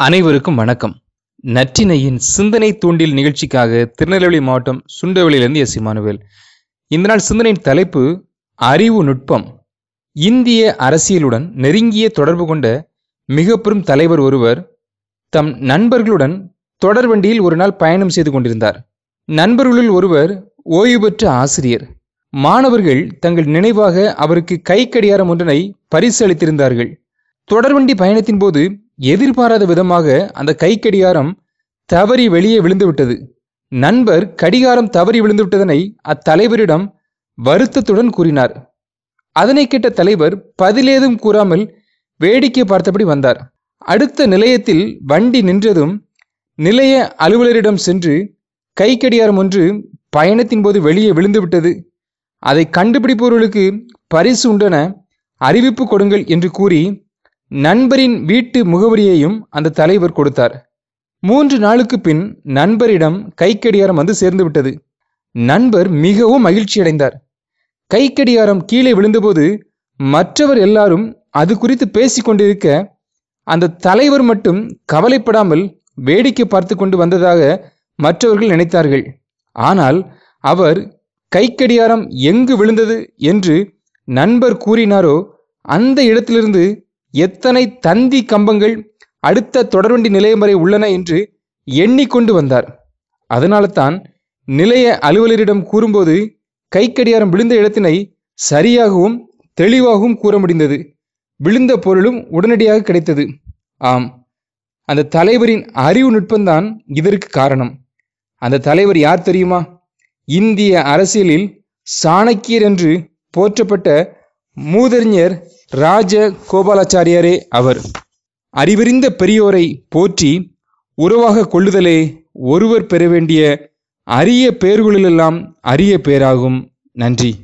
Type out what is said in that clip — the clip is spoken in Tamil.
அனைவருக்கும் வணக்கம். நற்றினையின் சிந்தனை தூண்டில் நிகழ்ச்சிக்காக திருநெல்வேலி மாவட்டம் சுண்டவெளியிலிருந்து எஸ். இமானுவேல். இந்த நாள் சிந்தனையின் தலைப்பு அறிவு நுட்பம். இந்திய அரசியலுடன் நெருங்கிய தொடர்பு கொண்ட மிக பெரும் தலைவர் ஒருவர் தம் நண்பர்களுடன் தொடர் வண்டியில் ஒரு நாள் பயணம் செய்து கொண்டிருந்தார். நண்பர்களுள் ஒருவர் ஓய்வு பெற்ற ஆசிரியர். மாணவர்கள் தங்கள் நினைவாக அவருக்கு கை கடிகாரம் ஒன்றினை பரிசு அளித்திருந்தார்கள். தொடர்வண்டி பயணத்தின் போது எதிர்பாராத விதமாக அந்த கை கடிகாரம் தவறி வெளியே விழுந்து விட்டது நண்பர் கடிகாரம் தவறி விழுந்து விட்டதனை அத்தலைவரிடம் வருத்தத்துடன் கூறினார். அதனை கேட்ட தலைவர் பதிலேதும் கூறாமல் வேடிக்கை பார்த்தபடி வந்தார். அடுத்த நிலையத்தில் வண்டி நின்றதும் நிலைய அலுவலரிடம் சென்று கை கடிகாரம் ஒன்று பயணத்தின் போது வெளியே விழுந்து விட்டது அதை கண்டுபிடிப்பவர்களுக்கு பரிசு உண்டென அறிவிப்பு கொடுங்கள் என்று கூறி நண்பரின் வீட்டு முகவரியையும் அந்த தலைவர் கொடுத்தார். மூன்று நாளுக்கு பின் நண்பரிடம் கைக்கடியாரம் வந்து சேர்ந்து விட்டது நண்பர் மிகவும் மகிழ்ச்சியடைந்தார். கைக்கடியாரம் கீழே விழுந்தபோது மற்றவர் எல்லாரும் அது குறித்து பேசி கொண்டிருக்க அந்த தலைவர் மட்டும் கவலைப்படாமல் வேடிக்கை பார்த்து கொண்டு வந்ததாக மற்றவர்கள் நினைத்தார்கள். ஆனால் அவர் கைக்கடியாரம் எங்கு விழுந்தது என்று நண்பர் கூறினாரோ அந்த இடத்திலிருந்து எத்தனை தந்தி கம்பங்கள் அடுத்த தொடர்வண்டி நிலையம் வரை உள்ளன என்று எண்ணிக்கொண்டு வந்தார். அதனால தான் நிலைய அலுவலரிடம் கூறும்போது கைக்கடியாரம் விழுந்த இடத்தினை சரியாகவும் தெளிவாகவும் கூற முடிந்தது. விழுந்த பொருளும் உடனடியாக கிடைத்தது. ஆம் அந்த தலைவரின் அறிவு நுட்பம்தான் இதற்கு காரணம். அந்த தலைவர் யார் தெரியுமா? இந்திய அரசியலில் சாணக்கியர் என்று போற்றப்பட்ட மூதறிஞர் ராஜ கோபாலாச்சாரியாரே அவர். அறிவறிந்த பெரியோரை போற்றி உறவாக கொள்ளுதலே ஒருவர் பெற வேண்டிய அரிய பேர்களிலெல்லாம் அரிய பேராகும். நன்றி.